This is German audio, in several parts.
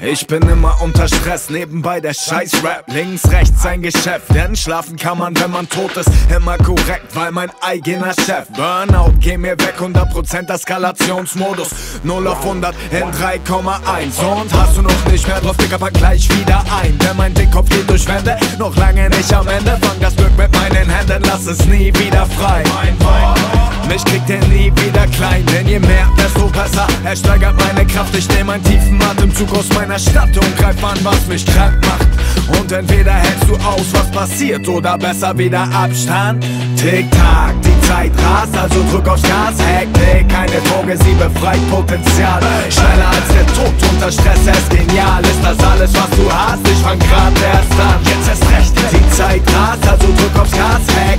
Ich bin immer unter Stress, nebenbei der Scheiß-Rap. Links, rechts ein Geschäft, denn schlafen kann man, wenn man tot ist. Immer korrekt, weil mein eigener Chef. Burnout, geh mir weg, 100% Eskalationsmodus. 0 auf 100 in 3,1. Und hast du noch nicht mehr drauf, Digga, pack gleich wieder ein. Denn mein Dickkopf geht durch Wände, noch lange nicht am Ende. Fang das Glück mit meinen Händen, lass es nie wieder frei. Mein. Mich kriegt er nie wieder klein, denn je mehr, desto besser. Er steigert meine Kraft, ich nehme einen tiefen Atemzug aus meiner Stadt und greif an, was mich krank macht. Und entweder hältst du aus, was passiert, oder besser wieder Abstand. Tick-Tack, die Zeit rast, also drück aufs Gas. Hektik, keine Droge, sie befreit Potenzial. Schneller als der Tod unter Stress, es ist genial. Ist das alles, was du hast? Ich fang grad erst an, jetzt erst recht. Die Zeit rast, also drück aufs Gas. Hektik,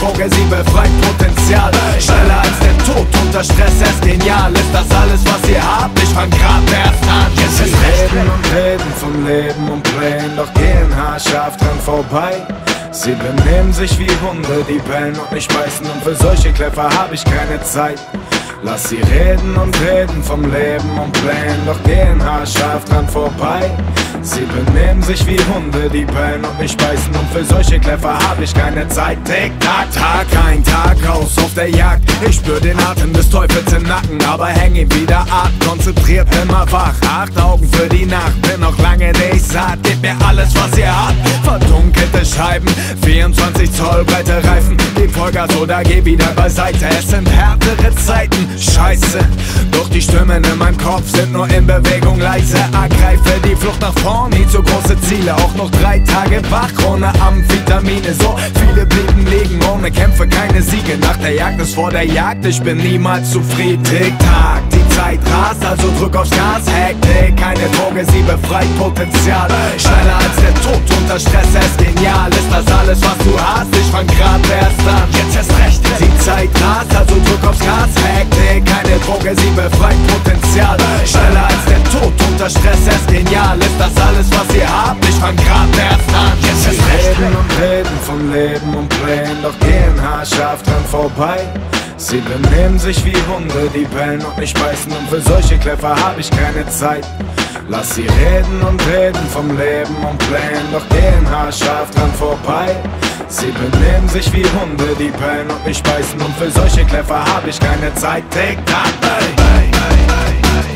Droge, sie befreit Potenzial. Schneller als der Tod unter Stress, es ist genial. Ist das alles, was ihr habt? Ich fang grad erst an, jetzt recht. Reden und reden vom Leben und Plänen, doch gehen haarscharf dran vorbei. Sie benehmen sich wie Hunde, die bellen und mich beißen und für solche Kläffer hab ich keine Zeit. Lass sie reden und reden vom Leben und Plänen, doch gehen haarscharf dran vorbei. Sie benehmen sich wie Hunde, die bellen und mich beißen und für solche Kläffer hab ich keine Zeit. Tick, tack, Tag ein, Tag aus auf der Jagd. Ich spür den Atem des Teufels im Nacken, aber häng ihn wieder ab, konzentriert immer wach. Acht Augen für die Nacht, bin noch lange nicht satt. Gib mir alles, was ihr habt, verdunkelte Scheiben, 24 Zoll breite Reifen. Die Vollgas oder geh wieder beiseite. Es sind härtere Zeiten, scheiße. Stimmen in meinem Kopf sind nur in Bewegung leise. Ergreife die Flucht nach vorn, nie zu große Ziele. Auch noch drei Tage wach ohne Amphetamine. So viele blieben liegen ohne Kämpfe, keine Siege. Nach der Jagd ist vor der Jagd, ich bin niemals zufrieden. Tick-Tack, die Zeit rast, also drück aufs Gas. Hektik, keine Droge, sie befreit Potenzial. Schneller als der Tod unter Stress, es genial. Ist das alles, was du hast? Ich fang grad erst an, Droge, sie befreit Potenzial. Schneller als der Tod unter Stress, es ist genial. Ist das alles, was ihr habt? Ich fang grad erst an, jetzt erst recht. Reden und reden vom Leben und Plänen, doch gehen haarscharf dran vorbei. Sie benehmen sich wie Hunde, die bellen und mich beißen und für solche Kläffer hab ich keine Zeit. Lass sie reden und reden vom Leben und Plänen, doch gehen haarscharf dran vorbei. Sie benehmen sich wie Hunde, die bellen und mich beißen und für solche Kläffer hab ich keine Zeit. Tick, tack, ey, ey, ey.